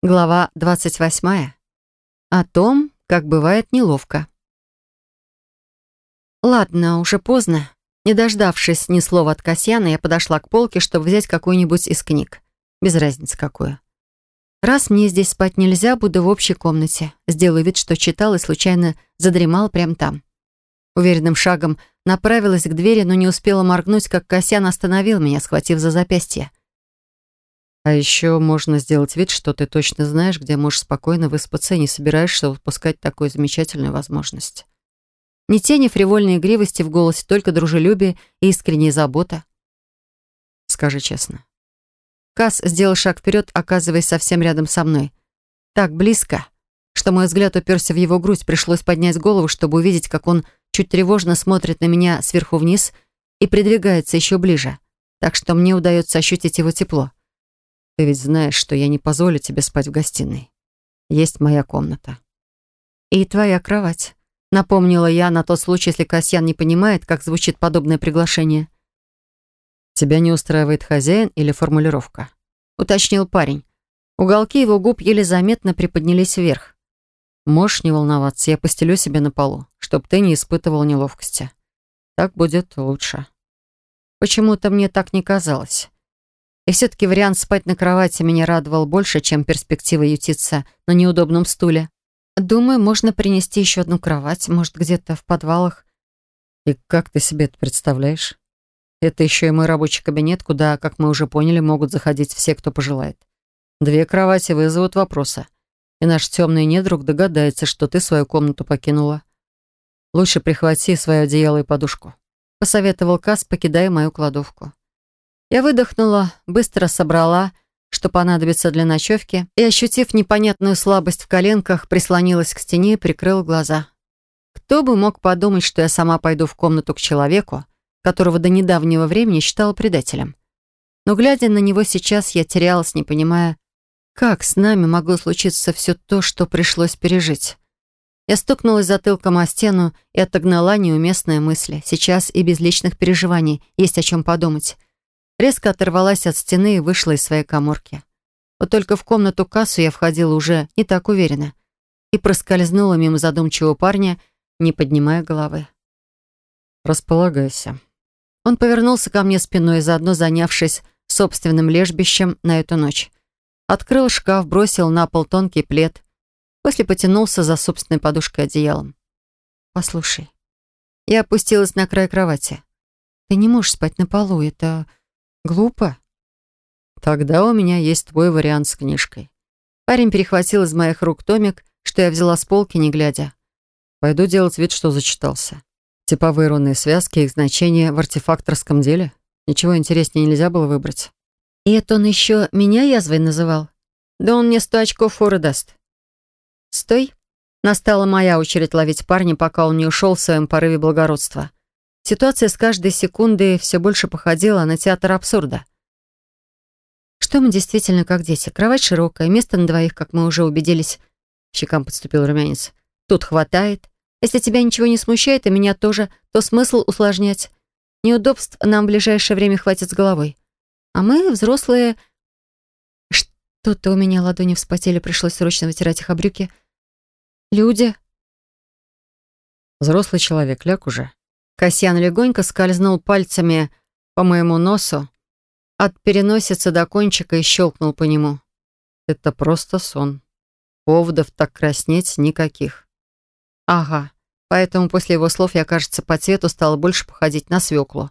Глава 28. О том, как бывает неловко. Ладно, уже поздно. Не дождавшись ни слова от Касьяна, я подошла к полке, чтобы взять какую-нибудь из книг. Без разницы какую. Раз мне здесь спать нельзя, буду в общей комнате. Сделаю вид, что читал и случайно задремал прямо там. Уверенным шагом направилась к двери, но не успела моргнуть, как Касьян остановил меня, схватив за запястье. А еще можно сделать вид, что ты точно знаешь, где можешь спокойно выспаться и не собираешься упускать такую замечательную возможность. Ни тени фривольной игривости в голосе, только дружелюбие и искренняя забота. Скажи честно. Кас сделал шаг вперед, оказываясь совсем рядом со мной. Так близко, что мой взгляд уперся в его грудь. Пришлось поднять голову, чтобы увидеть, как он чуть тревожно смотрит на меня сверху вниз и придвигается еще ближе, так что мне удается ощутить его тепло. Ты ведь знаешь, что я не позволю тебе спать в гостиной. Есть моя комната. И твоя кровать. Напомнила я на тот случай, если Касьян не понимает, как звучит подобное приглашение. Тебя не устраивает хозяин или формулировка? Уточнил парень. Уголки его губ еле заметно приподнялись вверх. Можешь не волноваться, я постелю себе на полу, чтобы ты не испытывал неловкости. Так будет лучше. Почему-то мне так не казалось. И все-таки вариант спать на кровати меня радовал больше, чем перспектива ютиться на неудобном стуле. Думаю, можно принести еще одну кровать, может, где-то в подвалах. И как ты себе это представляешь? Это еще и мой рабочий кабинет, куда, как мы уже поняли, могут заходить все, кто пожелает. Две кровати вызовут вопросы. И наш темный недруг догадается, что ты свою комнату покинула. Лучше прихвати свое одеяло и подушку. Посоветовал Кас, покидая мою кладовку. Я выдохнула, быстро собрала, что понадобится для ночевки, и, ощутив непонятную слабость в коленках, прислонилась к стене и прикрыла глаза. Кто бы мог подумать, что я сама пойду в комнату к человеку, которого до недавнего времени считала предателем. Но, глядя на него сейчас, я терялась, не понимая, как с нами могло случиться все то, что пришлось пережить. Я стукнулась затылком о стену и отогнала неуместные мысли. Сейчас и без личных переживаний есть о чем подумать. Резко оторвалась от стены и вышла из своей коморки. Вот только в комнату кассу я входила уже не так уверенно и проскользнула мимо задумчивого парня, не поднимая головы. «Располагайся». Он повернулся ко мне спиной, заодно занявшись собственным лежбищем на эту ночь. Открыл шкаф, бросил на пол тонкий плед, после потянулся за собственной подушкой одеялом. «Послушай». Я опустилась на край кровати. «Ты не можешь спать на полу, это Глупо. Тогда у меня есть твой вариант с книжкой. Парень перехватил из моих рук томик, что я взяла с полки, не глядя. Пойду делать вид, что зачитался. Типовые рунные связки, их значение в артефакторском деле. Ничего интереснее нельзя было выбрать. И это он еще меня язвой называл? Да он мне сто очков форы даст. Стой. Настала моя очередь ловить парня, пока он не ушел в своем порыве благородства. Ситуация с каждой секундой все больше походила на театр абсурда. Что мы действительно как дети? Кровать широкая, место на двоих, как мы уже убедились. Щекам подступил румянец. Тут хватает. Если тебя ничего не смущает, и меня тоже, то смысл усложнять. Неудобств нам в ближайшее время хватит с головой. А мы, взрослые... Что-то у меня ладони вспотели, пришлось срочно вытирать их о брюки. Люди. Взрослый человек, ляг уже. Касьян легонько скользнул пальцами по моему носу, от переносицы до кончика и щелкнул по нему. Это просто сон. Поводов так краснеть никаких. Ага, поэтому после его слов я, кажется, по цвету стала больше походить на свеклу.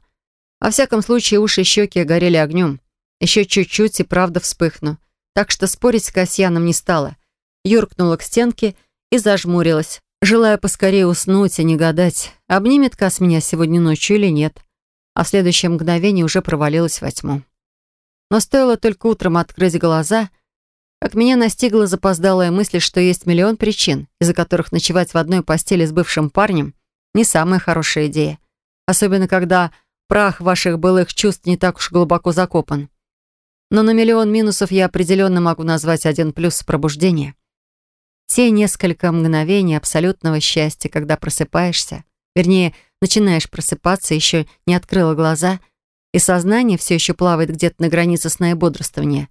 Во всяком случае, уши и щеки горели огнем. Еще чуть-чуть и правда вспыхну. Так что спорить с Касьяном не стала. Юркнула к стенке и зажмурилась, желая поскорее уснуть и не гадать, обнимет Кас меня сегодня ночью или нет. А в следующее мгновение уже провалилась во тьму. Но стоило только утром открыть глаза, как меня настигла запоздалая мысль, что есть миллион причин, из-за которых ночевать в одной постели с бывшим парнем не самая хорошая идея. Особенно, когда прах ваших былых чувств не так уж глубоко закопан. Но на миллион минусов я определенно могу назвать один плюс пробуждения — те несколько мгновений абсолютного счастья, когда просыпаешься, вернее, начинаешь просыпаться, еще не открыла глаза, и сознание все еще плавает где-то на границе сна и бодрствования,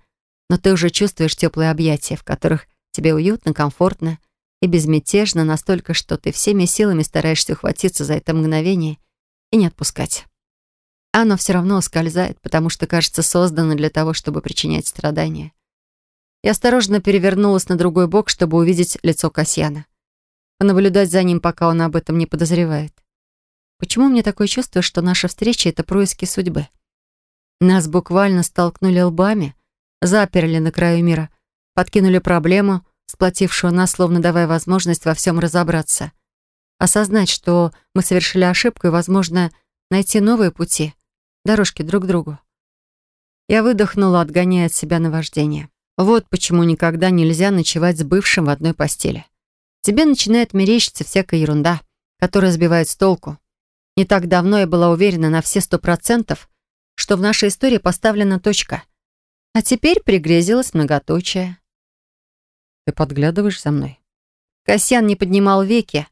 но ты уже чувствуешь теплые объятия, в которых тебе уютно, комфортно и безмятежно настолько, что ты всеми силами стараешься ухватиться за это мгновение и не отпускать. Оно все равно ускользает, потому что кажется создано для того, чтобы причинять страдания. Я осторожно перевернулась на другой бок, чтобы увидеть лицо Касьяна. Понаблюдать за ним, пока он об этом не подозревает. Почему мне такое чувство, что наша встреча — это происки судьбы? Нас буквально столкнули лбами, заперли на краю мира, подкинули проблему, сплотившую нас, словно давая возможность во всем разобраться. Осознать, что мы совершили ошибку и, возможно, найти новые пути, дорожки друг к другу. Я выдохнула, отгоняя от себя наваждение. Вот почему никогда нельзя ночевать с бывшим в одной постели. Тебе начинает мерещиться всякая ерунда, которая сбивает с толку. Не так давно я была уверена на все сто процентов, что в нашей истории поставлена точка. А теперь пригрезилась многоточие. Ты подглядываешь за мной? Касьян не поднимал веки,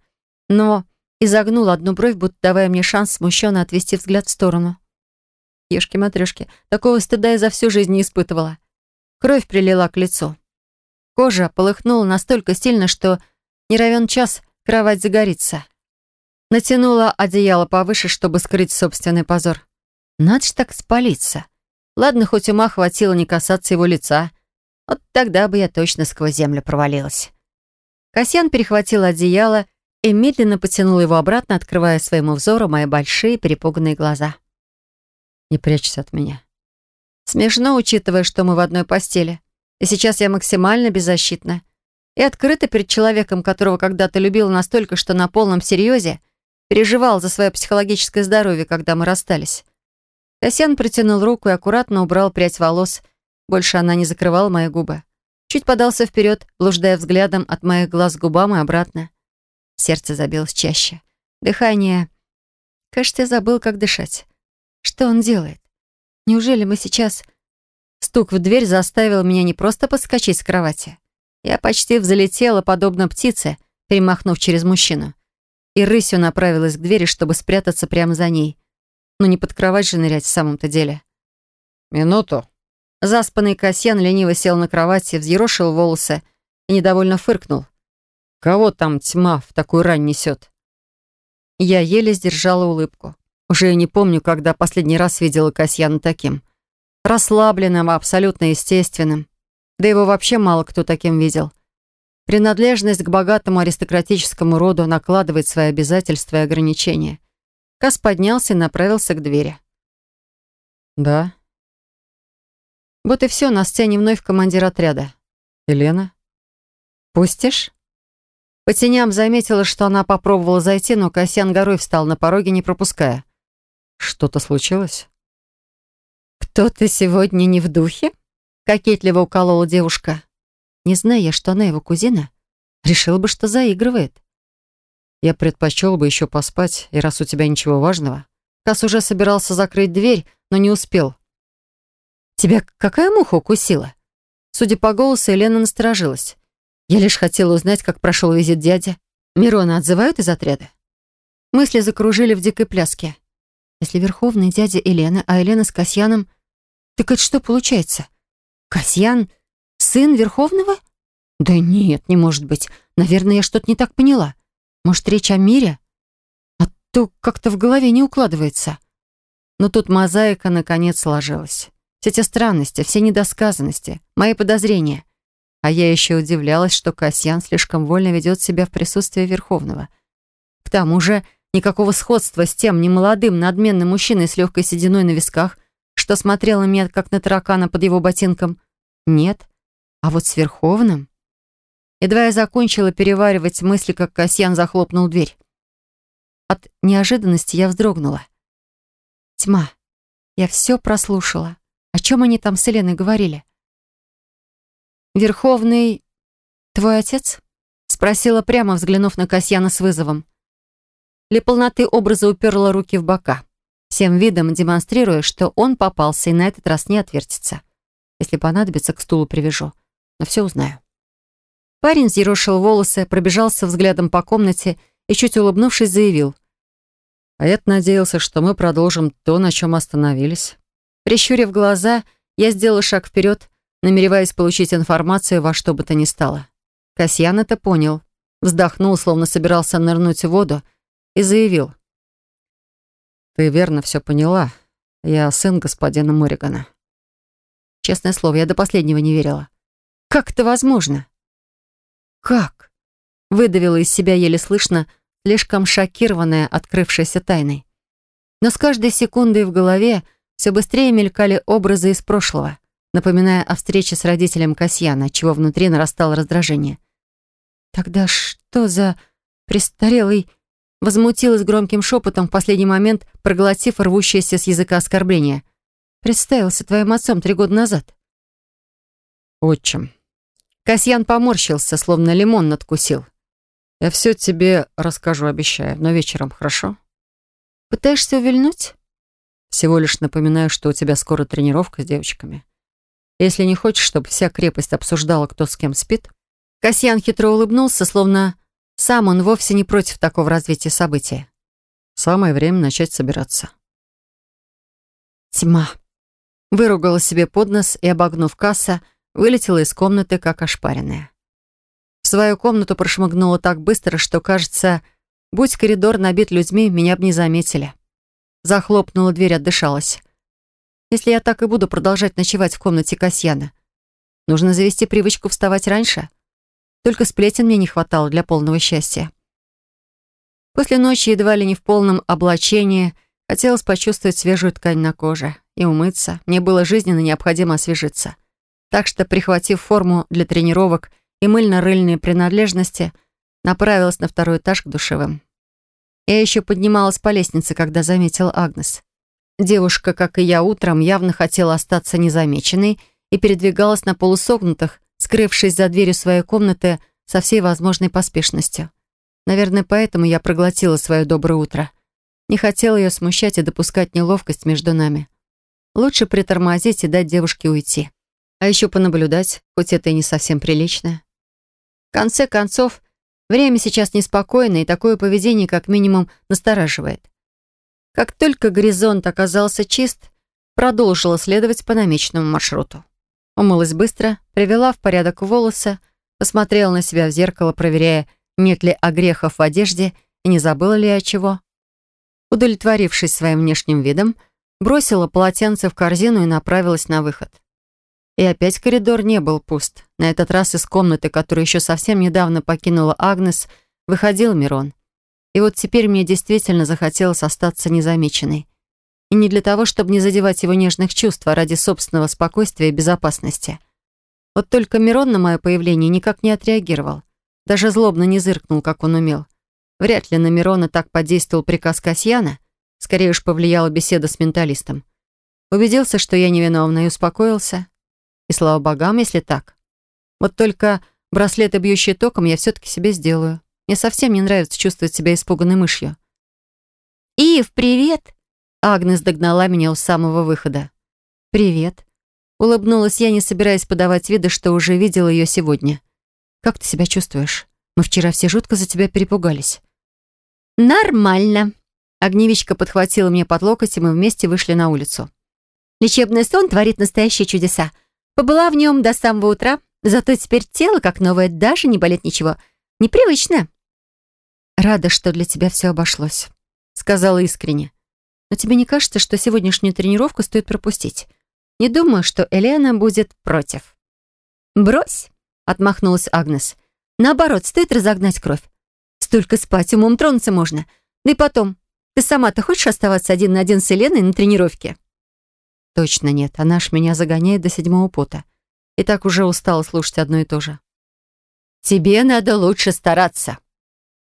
но изогнул одну бровь, будто давая мне шанс смущенно отвести взгляд в сторону. Ешки-матрешки, такого стыда я за всю жизнь не испытывала. Кровь прилила к лицу. Кожа полыхнула настолько сильно, что не равен час кровать загорится. Натянула одеяло повыше, чтобы скрыть собственный позор. Надо ж так спалиться. Ладно, хоть ума хватило не касаться его лица. Вот тогда бы я точно сквозь землю провалилась. Касьян перехватил одеяло и медленно потянул его обратно, открывая своему взору мои большие перепуганные глаза. «Не прячься от меня». Смешно, учитывая, что мы в одной постели. И сейчас я максимально беззащитна. И открыта перед человеком, которого когда-то любила настолько, что на полном серьезе переживал за свое психологическое здоровье, когда мы расстались. Касьян протянул руку и аккуратно убрал прядь волос. Больше она не закрывала мои губы. Чуть подался вперед, блуждая взглядом от моих глаз к губам и обратно. Сердце забилось чаще. Дыхание... Кажется, я забыл, как дышать. Что он делает? Неужели мы сейчас... Стук в дверь заставил меня не просто подскочить с кровати. Я почти взлетела, подобно птице, перемахнув через мужчину. И рысью направилась к двери, чтобы спрятаться прямо за ней. Но не под кровать же нырять в самом-то деле. «Минуту». Заспанный Касьян лениво сел на кровати, взъерошил волосы и недовольно фыркнул. «Кого там тьма в такую рань несет?» Я еле сдержала улыбку. Уже не помню, когда последний раз видела Касьяна таким. Расслабленным, абсолютно естественным. Да его вообще мало кто таким видел. Принадлежность к богатому аристократическому роду накладывает свои обязательства и ограничения. Кас поднялся и направился к двери. «Да». Вот и все, на сцене вновь командир отряда. «Елена?» «Пустишь?» По теням заметила, что она попробовала зайти, но Касьян горой встал на пороге, не пропуская. «Что-то случилось?» «Кто-то сегодня не в духе?» Кокетливо уколола девушка. Не зная, что она его кузина, решил бы, что заигрывает. Я предпочел бы еще поспать, и раз у тебя ничего важного. Кас уже собирался закрыть дверь, но не успел. «Тебя какая муха укусила?» Судя по голосу, Елена насторожилась. Я лишь хотела узнать, как прошел визит дяди. Мирона отзывают из отряда? Мысли закружили в дикой пляске. Если Верховный дядя Елена, а Елена с Касьяном... Так это что получается? Касьян — сын Верховного? Да нет, не может быть. Наверное, я что-то не так поняла. Может, речь о мире? А то как-то в голове не укладывается. Но тут мозаика наконец сложилась. Все те странности, все недосказанности, мои подозрения. А я еще удивлялась, что Касьян слишком вольно ведет себя в присутствии Верховного. К тому же никакого сходства с тем немолодым, надменным мужчиной с легкой сединой на висках, что смотрел на меня, как на таракана под его ботинком. Нет. А вот с Верховным... Едва я закончила переваривать мысли, как Касьян захлопнул дверь. От неожиданности я вздрогнула. Тьма. Я все прослушала. О чем они там с Еленой говорили? «Верховный... твой отец?» Спросила прямо, взглянув на Касьяна с вызовом. Для полноты образа уперла руки в бока, всем видом демонстрируя, что он попался и на этот раз не отвертится. Если понадобится, к стулу привяжу. Но все узнаю. Парень зерошил волосы, пробежался взглядом по комнате и, чуть улыбнувшись, заявил. «А я надеялся, что мы продолжим то, на чем остановились». Прищурив глаза, я сделала шаг вперед, намереваясь получить информацию во что бы то ни стало. Касьян это понял, вздохнул, словно собирался нырнуть в воду, и заявил. «Ты верно все поняла. Я сын господина Морригана». Честное слово, я до последнего не верила. «Как это возможно?» «Как?» — выдавила из себя еле слышно, слишком шокированная открывшейся тайной. Но с каждой секундой в голове все быстрее мелькали образы из прошлого, напоминая о встрече с родителем Касьяна, чего внутри нарастало раздражение. «Тогда что за престарелый...» Возмутилась громким шепотом в последний момент, проглотив рвущееся с языка оскорбление. «Представился твоим отцом три года назад». «Отчим». Касьян поморщился, словно лимон надкусил. «Я все тебе расскажу, обещаю, но вечером, хорошо?» «Пытаешься увильнуть?» «Всего лишь напоминаю, что у тебя скоро тренировка с девочками. Если не хочешь, чтобы вся крепость обсуждала, кто с кем спит...» Касьян хитро улыбнулся, словно сам он вовсе не против такого развития события. «Самое время начать собираться». Тьма. Выругала себе под нос и, обогнув касса, вылетела из комнаты, как ошпаренная. В свою комнату прошмыгнула так быстро, что, кажется, Будь коридор набит людьми, меня бы не заметили. Захлопнула дверь, отдышалась. Если я так и буду продолжать ночевать в комнате Касьяна, нужно завести привычку вставать раньше. Только сплетен мне не хватало для полного счастья. После ночи едва ли не в полном облачении хотелось почувствовать свежую ткань на коже и умыться. Мне было жизненно необходимо освежиться. Так что, прихватив форму для тренировок и мыльно-рыльные принадлежности, направилась на второй этаж к душевым. Я еще поднималась по лестнице, когда заметила Агнес. Девушка, как и я утром, явно хотела остаться незамеченной и передвигалась на полусогнутых, скрывшись за дверью своей комнаты со всей возможной поспешностью. Наверное, поэтому я проглотила свое доброе утро. Не хотела ее смущать и допускать неловкость между нами. Лучше притормозить и дать девушке уйти. А еще понаблюдать, хоть это и не совсем прилично. В конце концов, Время сейчас неспокойное, и такое поведение как минимум настораживает. Как только горизонт оказался чист, продолжила следовать по намеченному маршруту. Умылась быстро, привела в порядок волосы, посмотрела на себя в зеркало, проверяя, нет ли огрехов в одежде и не забыла ли я чего. Удовлетворившись своим внешним видом, бросила полотенце в корзину и направилась на выход. И опять коридор не был пуст. На этот раз из комнаты, которую еще совсем недавно покинула Агнес, выходил Мирон. И вот теперь мне действительно захотелось остаться незамеченной. И не для того, чтобы не задевать его нежных чувств, а ради собственного спокойствия и безопасности. Вот только Мирон на мое появление никак не отреагировал. Даже злобно не зыркнул, как он умел. Вряд ли на Мирона так подействовал приказ Касьяна. Скорее уж повлияла беседа с менталистом. Убедился, что я невиновна, и успокоился. И слава богам, если так. Вот только браслеты, бьющие током, я все-таки себе сделаю. Мне совсем не нравится чувствовать себя испуганной мышью. «Ив, привет!» Агнес догнала меня у самого выхода. «Привет!» Улыбнулась я, не собираясь подавать вида, что уже видела ее сегодня. «Как ты себя чувствуешь? Мы вчера все жутко за тебя перепугались». «Нормально!» Огневичка подхватила меня под локоть, и мы вместе вышли на улицу. «Лечебный сон творит настоящие чудеса. Побыла в нем до самого утра, зато теперь тело как новое, даже не болит ничего. Непривычно. «Рада, что для тебя все обошлось», — сказала искренне. «Но тебе не кажется, что сегодняшнюю тренировку стоит пропустить? Не думаю, что Элена будет против». «Брось», — отмахнулась Агнес. «Наоборот, стоит разогнать кровь. Столько спать, умом тронуться можно. Да и потом, ты сама-то хочешь оставаться один на один с Еленой на тренировке?» Точно нет, она ж меня загоняет до седьмого пота. И так уже устала слушать одно и то же. «Тебе надо лучше стараться».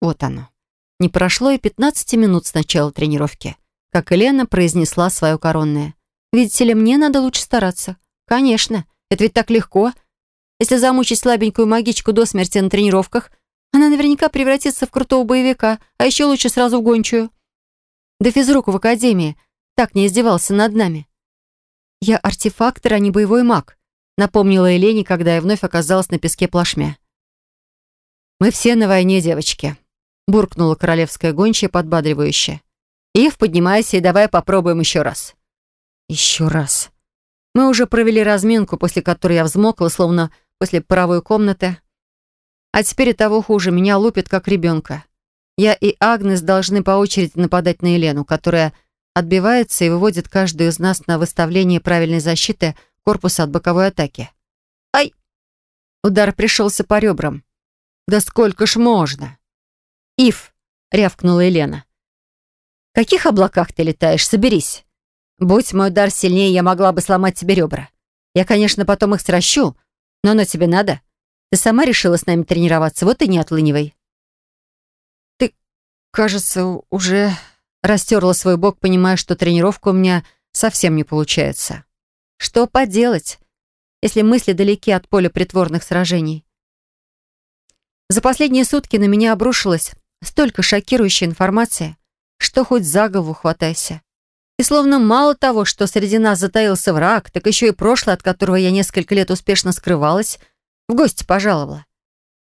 Вот оно. Не прошло и 15 минут с начала тренировки, как Елена произнесла свое коронное. «Видите ли, мне надо лучше стараться». «Конечно, это ведь так легко. Если замучить слабенькую магичку до смерти на тренировках, она наверняка превратится в крутого боевика, а еще лучше сразу в гончую». Да физрук в академии так не издевался над нами. «Я артефактор, а не боевой маг», напомнила Елене, когда я вновь оказалась на песке плашмя. «Мы все на войне, девочки», буркнула королевская гончая подбадривающе. «Ив, поднимайся и давай попробуем еще раз». «Еще раз». Мы уже провели разминку, после которой я взмокла, словно после паровой комнаты. А теперь и того хуже, меня лупит, как ребенка. Я и Агнес должны по очереди нападать на Елену, которая отбивается и выводит каждую из нас на выставление правильной защиты корпуса от боковой атаки. Ай! Удар пришелся по ребрам. «Да сколько ж можно?» «Ив!» — рявкнула Елена. «В каких облаках ты летаешь? Соберись!» Будь мой удар сильнее, я могла бы сломать тебе ребра. Я, конечно, потом их сращу, но оно тебе надо. Ты сама решила с нами тренироваться, вот и не отлынивай. Ты, кажется, уже растерла свой бок, понимая, что тренировка у меня совсем не получается. Что поделать, если мысли далеки от поля притворных сражений? За последние сутки на меня обрушилось столько шокирующей информации, что хоть за голову хватайся. И словно мало того, что среди нас затаился враг, так еще и прошлое, от которого я несколько лет успешно скрывалась, в гости пожаловала.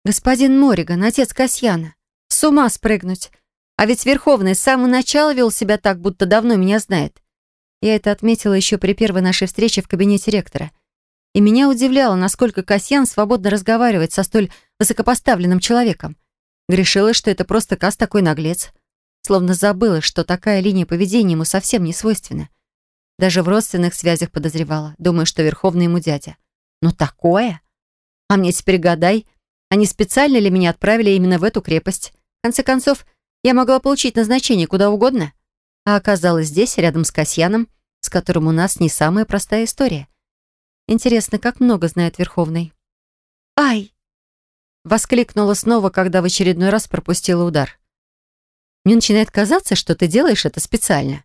Господин Мориган, отец Касьяна, с ума спрыгнуть. А ведь Верховный с самого начала вел себя так, будто давно меня знает. Я это отметила еще при первой нашей встрече в кабинете ректора. И меня удивляло, насколько Касьян свободно разговаривает со столь высокопоставленным человеком. Грешила, что это просто Кас такой наглец словно забыла, что такая линия поведения ему совсем не свойственна. Даже в родственных связях подозревала, думая, что Верховный ему дядя. Но такое? А мне теперь гадай, они специально ли меня отправили именно в эту крепость? В конце концов, я могла получить назначение куда угодно. А оказалась здесь, рядом с Касьяном, с которым у нас не самая простая история. Интересно, как много знает Верховный. «Ай!» Воскликнула снова, когда в очередной раз пропустила удар. Мне начинает казаться, что ты делаешь это специально»,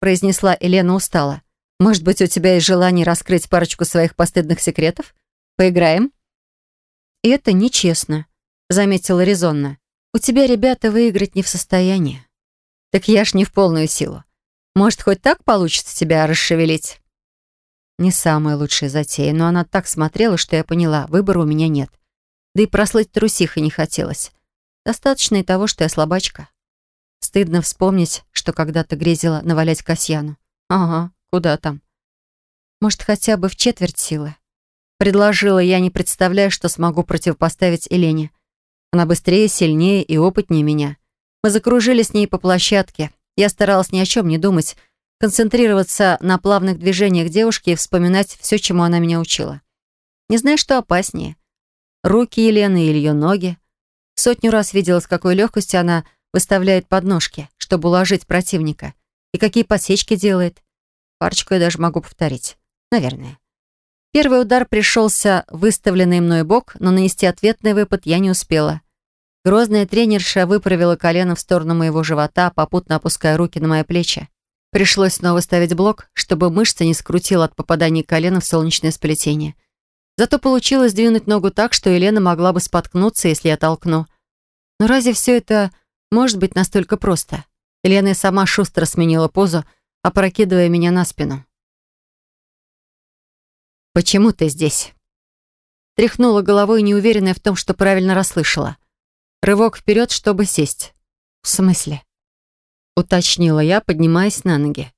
произнесла Елена устало. «Может быть, у тебя есть желание раскрыть парочку своих постыдных секретов? Поиграем?» «Это нечестно», заметила резонно. «У тебя ребята выиграть не в состоянии». «Так я ж не в полную силу. Может, хоть так получится тебя расшевелить?» Не самая лучшая затея, но она так смотрела, что я поняла, выбора у меня нет. Да и прослыть трусихой не хотелось. Достаточно и того, что я слабачка. Стыдно вспомнить, что когда-то грезила навалять Касьяну. Ага, куда там? Может, хотя бы в четверть силы? Предложила я, не представляя, что смогу противопоставить Елене. Она быстрее, сильнее и опытнее меня. Мы закружили с ней по площадке. Я старалась ни о чем не думать, концентрироваться на плавных движениях девушки и вспоминать все, чему она меня учила. Не знаю, что опаснее. Руки Елены или ее ноги. Сотню раз видела, с какой легкостью она выставляет подножки, чтобы уложить противника, и какие подсечки делает. Парочку я даже могу повторить. Наверное. Первый удар пришелся выставленный мной бок, но нанести ответный выпад я не успела. Грозная тренерша выправила колено в сторону моего живота, попутно опуская руки на мои плечи. Пришлось снова ставить блок, чтобы мышца не скрутила от попадания колена в солнечное сплетение. Зато получилось двинуть ногу так, что Елена могла бы споткнуться, если я толкну. Но разве все это может быть настолько просто. Елена сама шустро сменила позу, опрокидывая меня на спину. «Почему ты здесь?» Тряхнула головой, неуверенная в том, что правильно расслышала. Рывок вперед, чтобы сесть. «В смысле?» Уточнила я, поднимаясь на ноги.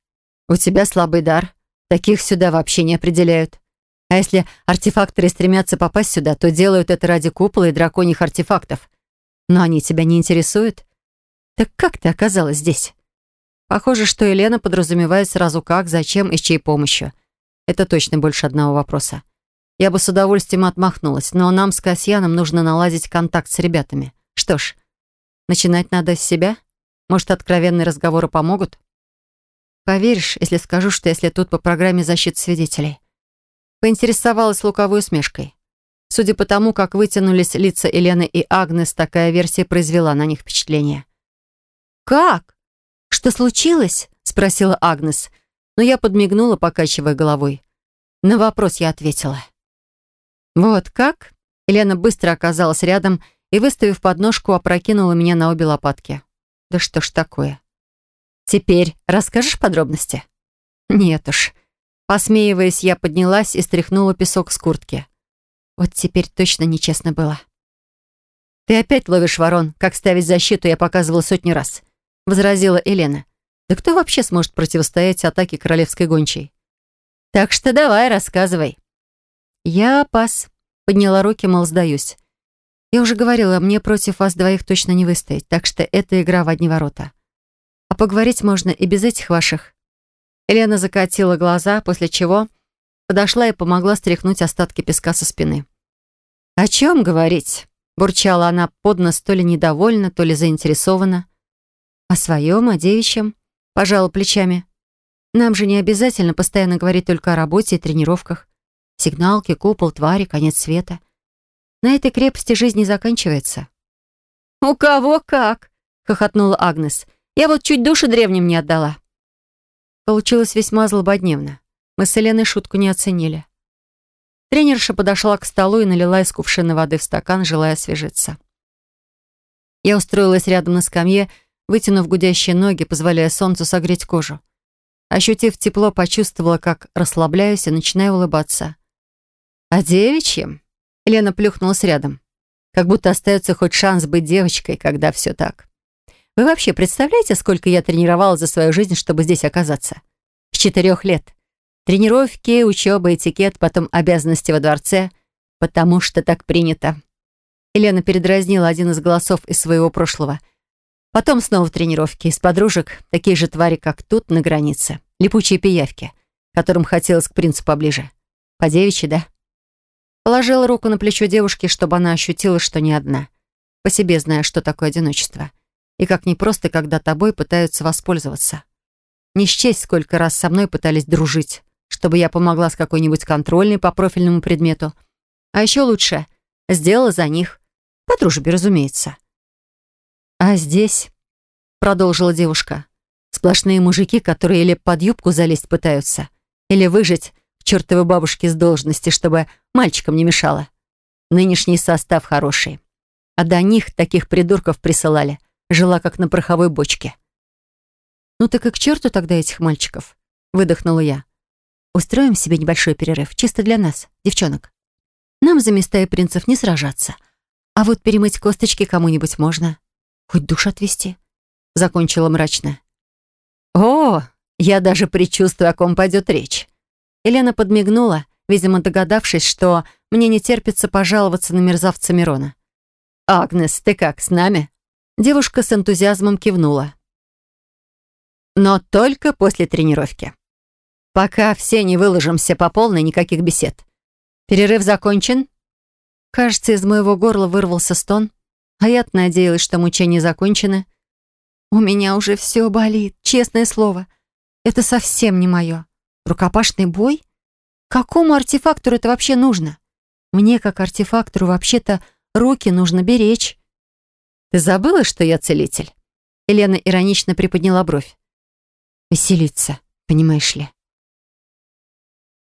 «У тебя слабый дар. Таких сюда вообще не определяют. А если артефакторы стремятся попасть сюда, то делают это ради купола и драконьих артефактов. Но они тебя не интересуют? «Так как ты оказалась здесь?» Похоже, что Елена подразумевает сразу как, зачем и с чьей помощью. Это точно больше одного вопроса. Я бы с удовольствием отмахнулась, но нам с Касьяном нужно наладить контакт с ребятами. Что ж, начинать надо с себя? Может, откровенные разговоры помогут? Поверишь, если скажу, что если тут по программе защиты свидетелей? Поинтересовалась луковой усмешкой. Судя по тому, как вытянулись лица Елены и Агнес, такая версия произвела на них впечатление. «Как? Что случилось?» — спросила Агнес. Но я подмигнула, покачивая головой. На вопрос я ответила. «Вот как?» Елена быстро оказалась рядом и, выставив подножку, опрокинула меня на обе лопатки. «Да что ж такое?» «Теперь расскажешь подробности?» «Нет уж». Посмеиваясь, я поднялась и стряхнула песок с куртки. Вот теперь точно нечестно было. «Ты опять ловишь ворон. Как ставить защиту, я показывала сотни раз возразила Елена. «Да кто вообще сможет противостоять атаке королевской гончей?» Так что давай, рассказывай». «Я пас», — подняла руки, мол, сдаюсь. «Я уже говорила, мне против вас двоих точно не выстоять, так что это игра в одни ворота. А поговорить можно и без этих ваших». Елена закатила глаза, после чего подошла и помогла стряхнуть остатки песка со спины. «О чем говорить?» — бурчала она под нос, то ли недовольна, то ли заинтересована. «О своем, о девичьем?» — пожала плечами. «Нам же не обязательно постоянно говорить только о работе и тренировках. Сигналки, купол, твари, конец света. На этой крепости жизнь не заканчивается». «У кого как?» — хохотнула Агнес. «Я вот чуть душу древним не отдала». Получилось весьма злободневно. Мы с Еленой шутку не оценили. Тренерша подошла к столу и налила из кувшина воды в стакан, желая освежиться. Я устроилась рядом на скамье, вытянув гудящие ноги, позволяя солнцу согреть кожу. Ощутив тепло, почувствовала, как расслабляюсь и начинаю улыбаться. «А девичьим?» Лена плюхнулась рядом. Как будто остается хоть шанс быть девочкой, когда все так. Вы вообще представляете, сколько я тренировала за свою жизнь, чтобы здесь оказаться? С четырех лет. Тренировки, учеба, этикет, потом обязанности во дворце, потому что так принято. Елена передразнила один из голосов из своего прошлого. Потом снова тренировки. Из подружек такие же твари, как тут, на границе. Липучие пиявки, которым хотелось к принцу поближе. По девичьи, да? Положила руку на плечо девушки, чтобы она ощутила, что не одна. По себе зная, что такое одиночество и как непросто, когда тобой пытаются воспользоваться. Не счесть, сколько раз со мной пытались дружить, чтобы я помогла с какой-нибудь контрольной по профильному предмету. А еще лучше, сделала за них. По дружбе, разумеется. «А здесь?» — продолжила девушка. «Сплошные мужики, которые или под юбку залезть пытаются, или выжить к чертовой бабушке с должности, чтобы мальчикам не мешало. Нынешний состав хороший. А до них таких придурков присылали, Жила как на пороховой бочке. «Ну так и к черту тогда этих мальчиков», — выдохнула я. «Устроим себе небольшой перерыв, чисто для нас, девчонок. Нам за места и принцев не сражаться. А вот перемыть косточки кому-нибудь можно. Хоть душ отвести», — закончила мрачно. «О, я даже предчувствую, о ком пойдет речь». Елена подмигнула, видимо, догадавшись, что мне не терпится пожаловаться на мерзавца Мирона. «Агнес, ты как, с нами?» Девушка с энтузиазмом кивнула. Но только после тренировки. Пока все не выложимся по полной, никаких бесед. Перерыв закончен? Кажется, из моего горла вырвался стон, а я надеялась, что мучения закончены. У меня уже все болит, честное слово. Это совсем не мое. Рукопашный бой? Какому артефактору это вообще нужно? Мне, как артефактору, вообще-то руки нужно беречь. Ты забыла, что я целитель?» Елена иронично приподняла бровь. «Веселиться, понимаешь ли?»